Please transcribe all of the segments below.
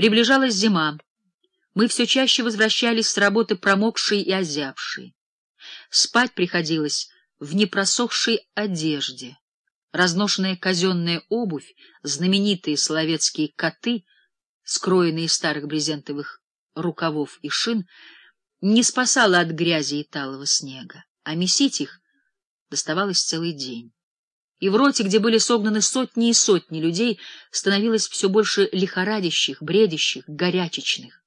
Приближалась зима. Мы все чаще возвращались с работы промокшие и озябшие. Спать приходилось в непросохшей одежде. Разношенная казенная обувь, знаменитые соловецкие коты, скроенные из старых брезентовых рукавов и шин, не спасала от грязи и талого снега, а месить их доставалось целый день. И в роте, где были согнаны сотни и сотни людей, становилось все больше лихорадящих, бредящих, горячечных.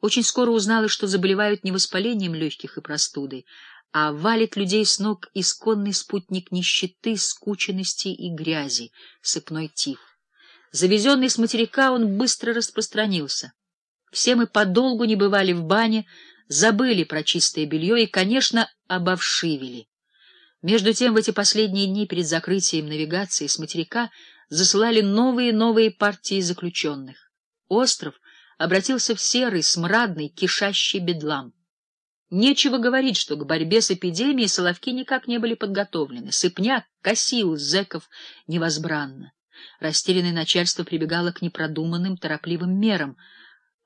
Очень скоро узнала, что заболевают не воспалением легких и простудой, а валит людей с ног исконный спутник нищеты, скученности и грязи, сыпной тиф. Завезенный с материка он быстро распространился. Все мы подолгу не бывали в бане, забыли про чистое белье и, конечно, обовшивели. Между тем, в эти последние дни перед закрытием навигации с материка засылали новые и новые партии заключенных. Остров обратился в серый, смрадный, кишащий бедлам. Нечего говорить, что к борьбе с эпидемией соловки никак не были подготовлены. Сыпняк косил зэков невозбранно. Растерянное начальство прибегало к непродуманным, торопливым мерам,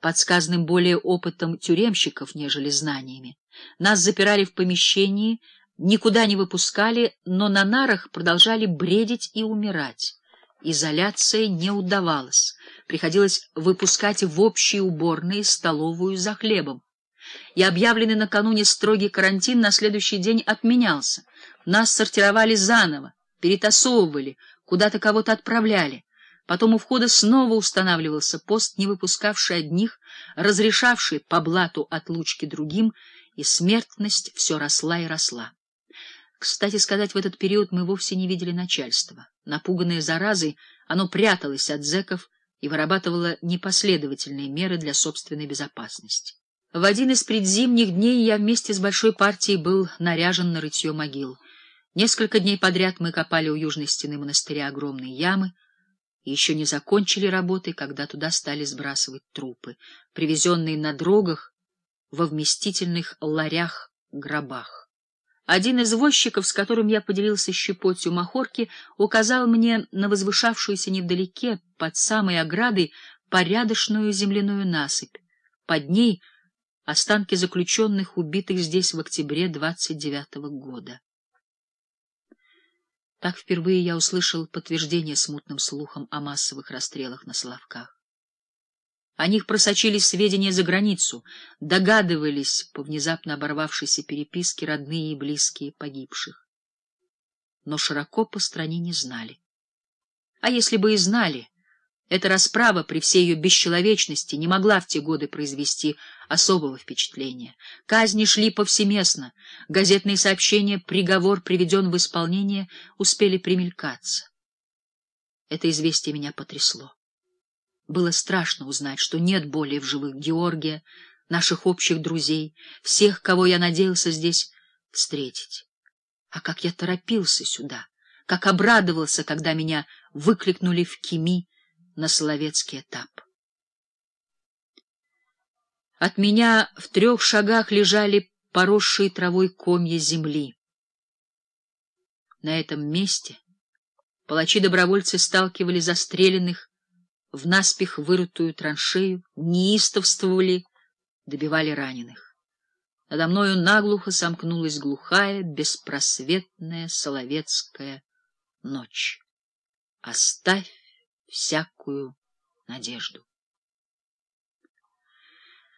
подсказанным более опытом тюремщиков, нежели знаниями. Нас запирали в помещении, никуда не выпускали, но на нарах продолжали бредить и умирать. Изоляция не удавалась. Приходилось выпускать в общие уборные столовую за хлебом и объявленный накануне строгий карантин на следующий день отменялся. Нас сортировали заново, перетасовывали, куда-то кого-то отправляли. Потом у входа снова устанавливался пост, не выпускавший одних, разрешавший по блату отлучки другим, и смертность все росла и росла. Кстати сказать, в этот период мы вовсе не видели начальства. Напуганное заразой, оно пряталось от зэков и вырабатывало непоследовательные меры для собственной безопасности. В один из предзимних дней я вместе с большой партией был наряжен на рытье могил. Несколько дней подряд мы копали у южной стены монастыря огромные ямы, и еще не закончили работы, когда туда стали сбрасывать трупы, привезенные на дрогах во вместительных ларях-гробах. Один из возчиков, с которым я поделился щепотью махорки, указал мне на возвышавшуюся невдалеке, под самой оградой, порядочную земляную насыпь. Под ней — останки заключенных, убитых здесь в октябре 29-го года. Так впервые я услышал подтверждение смутным слухам о массовых расстрелах на Соловках. О них просочились сведения за границу, догадывались по внезапно оборвавшейся переписке родные и близкие погибших. Но широко по стране не знали. А если бы и знали, эта расправа при всей ее бесчеловечности не могла в те годы произвести особого впечатления. Казни шли повсеместно, газетные сообщения «приговор приведен в исполнение» успели примелькаться. Это известие меня потрясло. Было страшно узнать, что нет более в живых Георгия, наших общих друзей, всех, кого я надеялся здесь встретить. А как я торопился сюда, как обрадовался, когда меня выкликнули в Кими, на Соловецкий этап. От меня в трех шагах лежали поросшие травой комья земли. На этом месте палачи-добровольцы сталкивали застреленных в наспех вырытую траншею, неистовствовали, добивали раненых. Надо мною наглухо сомкнулась глухая, беспросветная соловецкая ночь. Оставь всякую надежду.